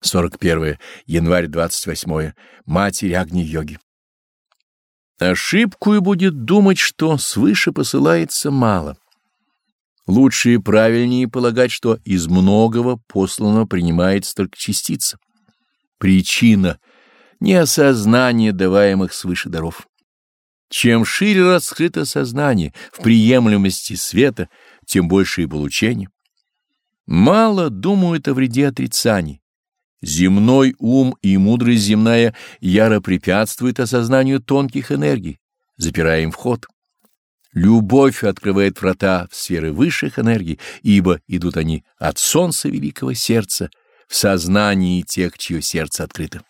41 январь 28 Матерь Агни-йоги. Ошибку и будет думать, что свыше посылается мало. Лучше и правильнее полагать, что из многого посланного принимается только частица. Причина — не осознание даваемых свыше даров. Чем шире раскрыто сознание в приемлемости света, тем больше и получение. Мало думают о вреде отрицаний. Земной ум и мудрость земная яро препятствуют осознанию тонких энергий, запирая им вход. Любовь открывает врата в сферы высших энергий, ибо идут они от солнца великого сердца в сознании тех, чье сердце открыто.